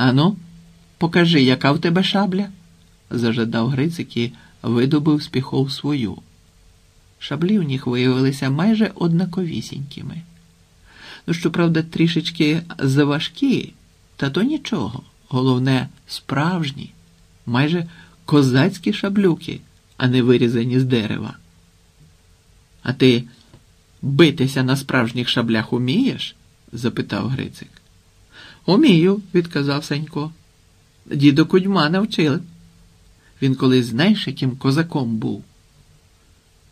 Ану, покажи, яка в тебе шабля? зажадав Грицик і видобив з піхов свою. Шаблі в них виявилися майже однаковісінькими. Ну, щоправда, трішечки заважкі, та то нічого. Головне, справжні, майже козацькі шаблюки, а не вирізані з дерева. А ти битися на справжніх шаблях умієш? запитав Грицик. Умію, відказав Санько. Дідо кудьма навчили. Він колись знаєш, яким козаком був.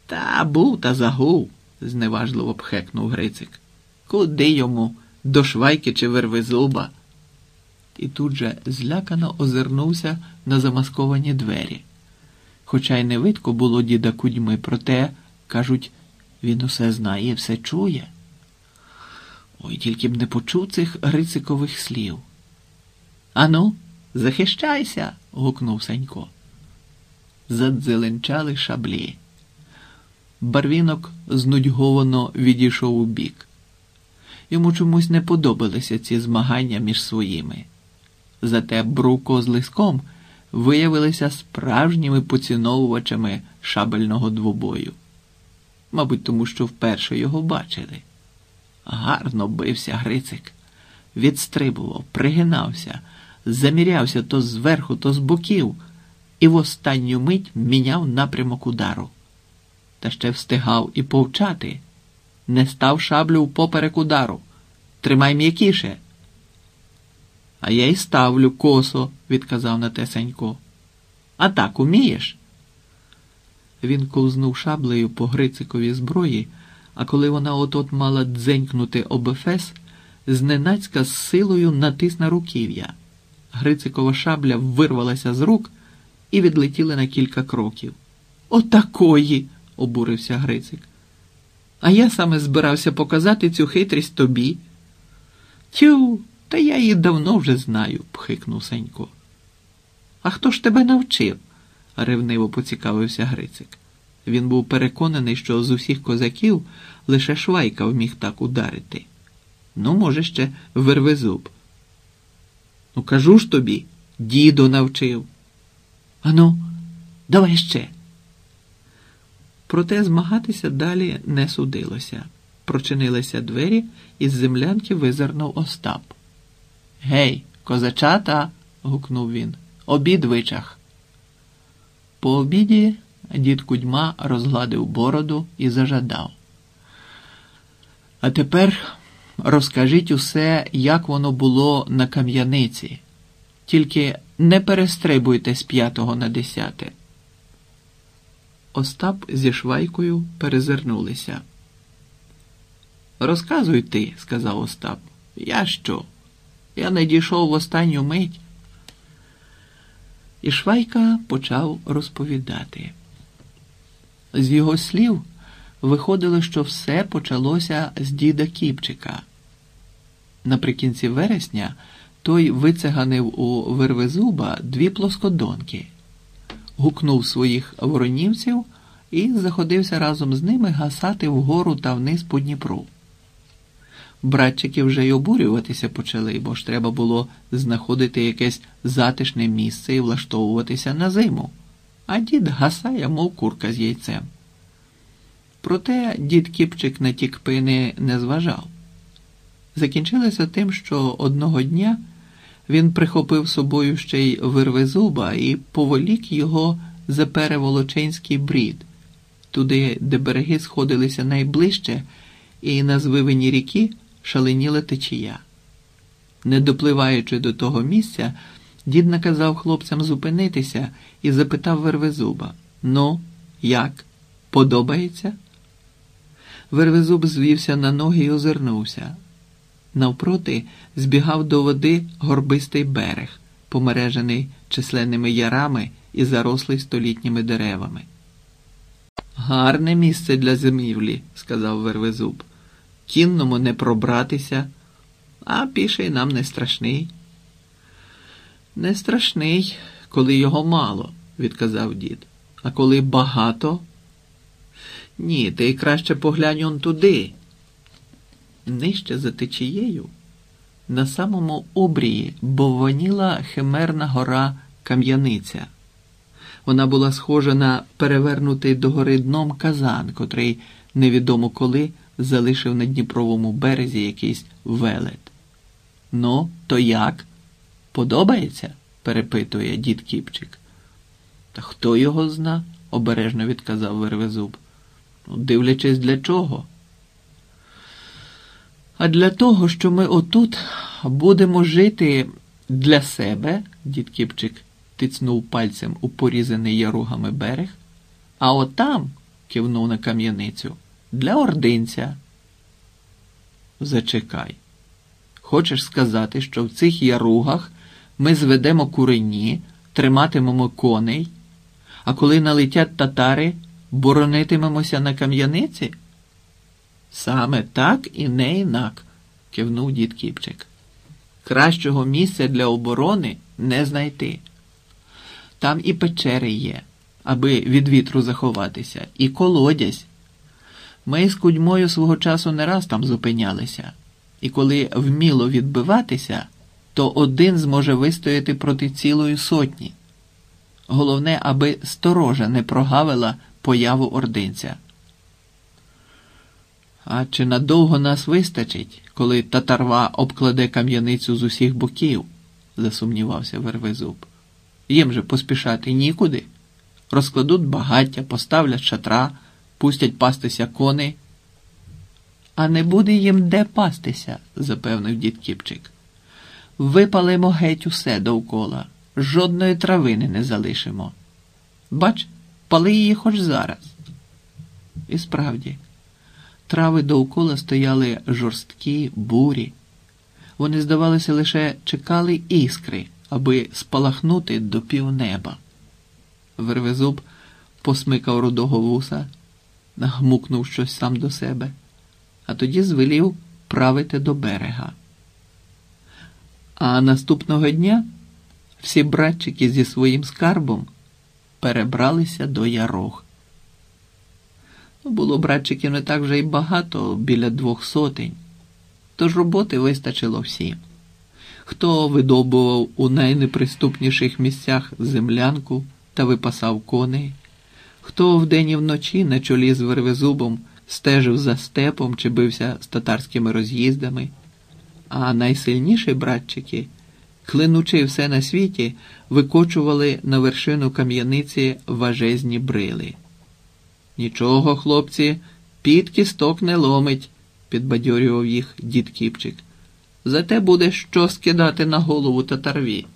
Та був та загув, зневажливо пхекнув Грицик. Куди йому? До швайки чи вервезуба? І тут же злякано озирнувся на замасковані двері. Хоча й не видко було діда кудьми, проте, кажуть, він усе знає, все чує. Ой, тільки б не почув цих Грицикових слів. Ану, захищайся. гукнув Санько. Задзеленчали шаблі. Барвінок знудьговано відійшов у бік. Йому чомусь не подобалися ці змагання між своїми. Зате Бруко з лиском виявилися справжніми поціновувачами шабельного двобою. Мабуть, тому що вперше його бачили. Гарно бився Грицик, відстрибував, пригинався, замірявся то зверху, то з боків, і в останню мить міняв напрямок удару. Та ще встигав і повчати. Не став шаблю впоперек удару. Тримай м'якіше. А я й ставлю косо, відказав на те Сенько. А так умієш? Він ковзнув шаблею по Грициковій зброї, а коли вона от-от мала дзенькнути об ефес, зненацька з силою натис на руків'я. Грицикова шабля вирвалася з рук і відлетіла на кілька кроків. Отакої, обурився Грицик. А я саме збирався показати цю хитрість тобі. Тю, та я її давно вже знаю, пхикнув Сенько. А хто ж тебе навчив? ревниво поцікавився Грицик. Він був переконаний, що з усіх козаків лише Швайка вміг так ударити. Ну, може, ще вервезуб. Ну, кажу ж тобі, дідо навчив. Ану, давай ще. Проте змагатися далі не судилося. Прочинилися двері, і з землянки визирнув Остап. Гей, козачата. гукнув він. Обід вичах. По обіді дід Кудьма розгладив бороду і зажадав. А тепер розкажіть усе, як воно було на кам'яниці. Тільки не перестрибуйте з п'ятого на десяте. Остап зі швайкою перезирнулися. Розказуй ти, сказав Остап. Я що? Я не дійшов в останню мить. І Швайка почав розповідати. З його слів виходило, що все почалося з діда Кіпчика. Наприкінці вересня той вицеганив у Вервезуба дві плоскодонки, гукнув своїх воронівців і заходився разом з ними гасати вгору та вниз по Дніпру. Братчики вже й обурюватися почали, бо ж треба було знаходити якесь затишне місце і влаштовуватися на зиму, а дід гасає, мов курка з яйцем. Проте дід Кіпчик на ті кпини не зважав. Закінчилося тим, що одного дня він прихопив собою ще й вирви зуба і поволік його за переволоченський брід, туди, де береги сходилися найближче, і на звивині ріки шаленіла течія. Не допливаючи до того місця, дід наказав хлопцям зупинитися і запитав Вервезуба: Ну, як? Подобається? Вервезуб звівся на ноги і озирнувся. Навпроти збігав до води горбистий берег, помережений численними ярами і зарослий столітніми деревами. Гарне місце для зимівлі, сказав Вервезуб. Кінному не пробратися, а піший нам не страшний. Не страшний, коли його мало, відказав дід. А коли багато? Ні, ти краще поглянь он туди. Нижче за течією на самому обрії бовваніла химерна гора Кам'яниця. Вона була схожа на перевернутий догори дном казан, котрий невідомо коли залишив на Дніпровому березі якийсь велет. Ну, то як? Подобається? перепитує дід Кіпчик. Та хто його зна? обережно відказав Вервезуб. Ну, дивлячись для чого? А для того, що ми отут будемо жити для себе, дід Кіпчик тицнув пальцем у порізаний яругами берег, а отам, кивнув на кам'яницю, для ординця. Зачекай. Хочеш сказати, що в цих яругах ми зведемо курені, триматимемо коней, а коли налетять татари, боронитимемося на кам'яниці? Саме так і не інак, кивнув дід Кіпчик. Кращого місця для оборони не знайти. Там і печери є, аби від вітру заховатися, і колодязь. Ми з кудьмою свого часу не раз там зупинялися, і коли вміло відбиватися, то один зможе вистояти проти цілої сотні. Головне, аби сторожа не прогавила появу ординця. А чи надовго нас вистачить, коли татарва обкладе кам'яницю з усіх боків? засумнівався Вервезуб. Їм же поспішати нікуди. Розкладуть багаття, поставлять шатра, пустять пастися коней. А не буде їм де пастися, запевнив дід Кіпчик. Випалимо геть усе довкола, жодної травини не залишимо. Бач, пали її хоч зараз. І справді, трави довкола стояли жорсткі, бурі. Вони, здавалося, лише чекали іскри аби спалахнути до півнеба. Вервезуб посмикав рудого вуса, нагмукнув щось сам до себе, а тоді звелів правити до берега. А наступного дня всі братчики зі своїм скарбом перебралися до ярог. Було братчиків не так вже й багато, біля двох сотень, тож роботи вистачило всім хто видобував у найнеприступніших місцях землянку та випасав коней, хто вдень і вночі на чолі з вервезубом стежив за степом чи бився з татарськими роз'їздами, а найсильніші братчики, клинучи все на світі, викочували на вершину кам'яниці важезні брили. Нічого, хлопці, під кісток не ломить, підбадьорював їх дід Кіпчик. Зате буде що скидати на голову татарві.